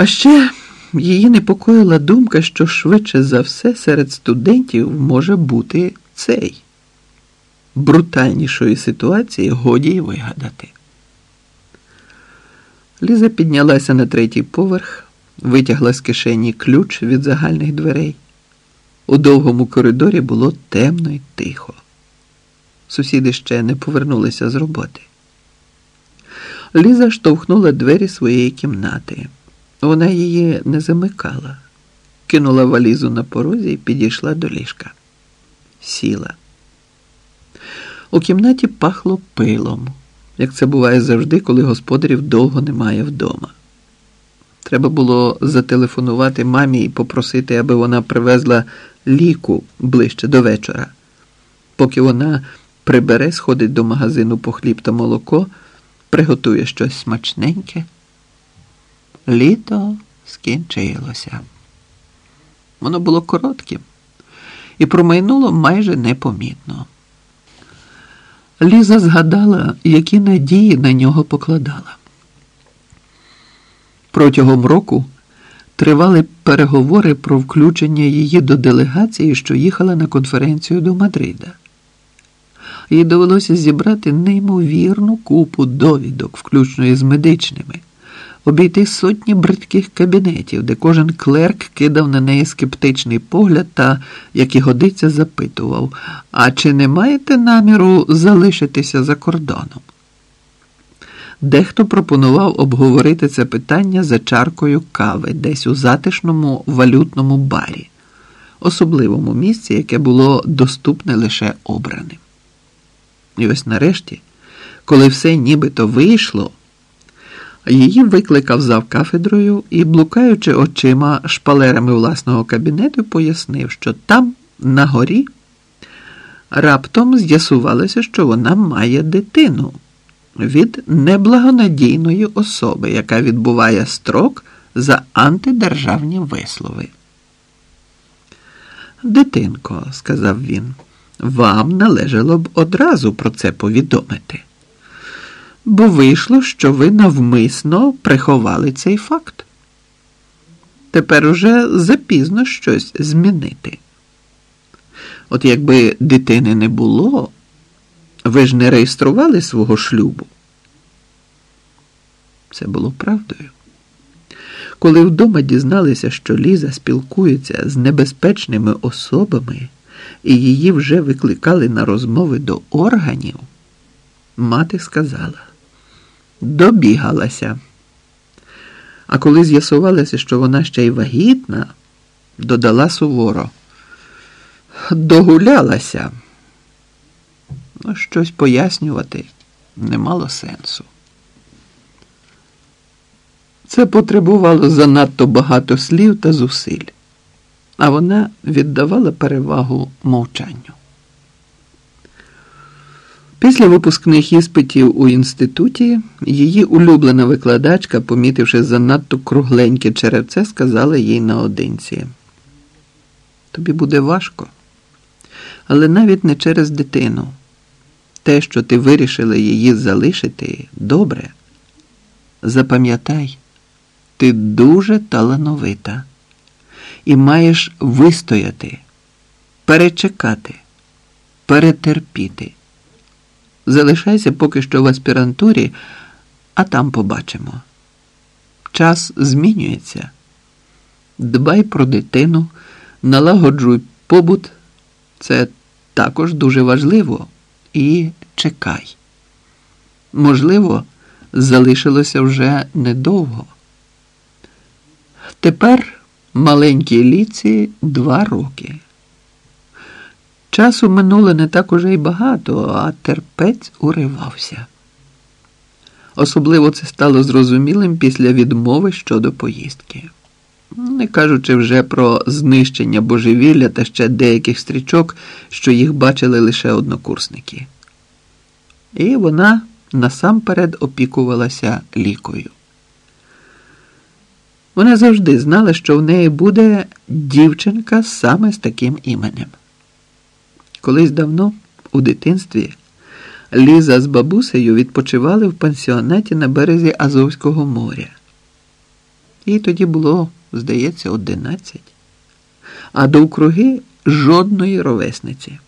А ще її непокоїла думка, що швидше за все серед студентів може бути цей. Брутальнішої ситуації годі й вигадати. Ліза піднялася на третій поверх, витягла з кишені ключ від загальних дверей. У довгому коридорі було темно й тихо. Сусіди ще не повернулися з роботи. Ліза штовхнула двері своєї кімнати. Вона її не замикала, кинула валізу на порозі і підійшла до ліжка. Сіла. У кімнаті пахло пилом, як це буває завжди, коли господарів довго немає вдома. Треба було зателефонувати мамі і попросити, аби вона привезла ліку ближче до вечора. Поки вона прибере, сходить до магазину по хліб та молоко, приготує щось смачненьке. Літо скінчилося. Воно було коротким і промайнуло майже непомітно. Ліза згадала, які надії на нього покладала. Протягом року тривали переговори про включення її до делегації, що їхала на конференцію до Мадрида. Їй довелося зібрати неймовірну купу довідок, включно із медичними, обійти сотні бридких кабінетів, де кожен клерк кидав на неї скептичний погляд та, як і годиться, запитував: А чи не маєте наміру залишитися за кордоном? Дехто пропонував обговорити це питання за чаркою кави десь у затишному валютному барі, особливому місці, яке було доступне лише обраним. І ось нарешті, коли все нібито вийшло, її викликав зав кафедрою і, блукаючи очима шпалерами власного кабінету, пояснив, що там, на горі, раптом з'ясувалося, що вона має дитину від неблагонадійної особи, яка відбуває строк за антидержавні вислови. Дитинко, сказав він, вам належало б одразу про це повідомити. Бо вийшло, що ви навмисно приховали цей факт. Тепер уже запізно щось змінити. От якби дитини не було, ви ж не реєстрували свого шлюбу. Це було правдою. Коли вдома дізналися, що Ліза спілкується з небезпечними особами і її вже викликали на розмови до органів, мати сказала добігалася. А коли з'ясувалося, що вона ще й вагітна, додала суворо, догулялася. Ну, щось пояснювати не мало сенсу. Це потребувало занадто багато слів та зусиль, а вона віддавала перевагу мовчанню. Після випускних іспитів у інституті її улюблена викладачка, помітивши занадто кругленьке черевце, сказала їй наодинці. Тобі буде важко, але навіть не через дитину. Те, що ти вирішила її залишити, добре. Запам'ятай, ти дуже талановита і маєш вистояти, перечекати, перетерпіти. Залишайся поки що в аспірантурі, а там побачимо. Час змінюється. Дбай про дитину, налагоджуй побут. Це також дуже важливо. І чекай. Можливо, залишилося вже недовго. Тепер маленькій ліці два роки. Часу минуло не так уже й багато, а терпець уривався. Особливо це стало зрозумілим після відмови щодо поїздки. Не кажучи вже про знищення божевілля та ще деяких стрічок, що їх бачили лише однокурсники. І вона насамперед опікувалася лікою. Вона завжди знала, що в неї буде дівчинка саме з таким іменем. Колись давно, у дитинстві, Ліза з бабусею відпочивали в пансіонаті на березі Азовського моря. Їй тоді було, здається, одинадцять, а довкруги жодної ровесниці.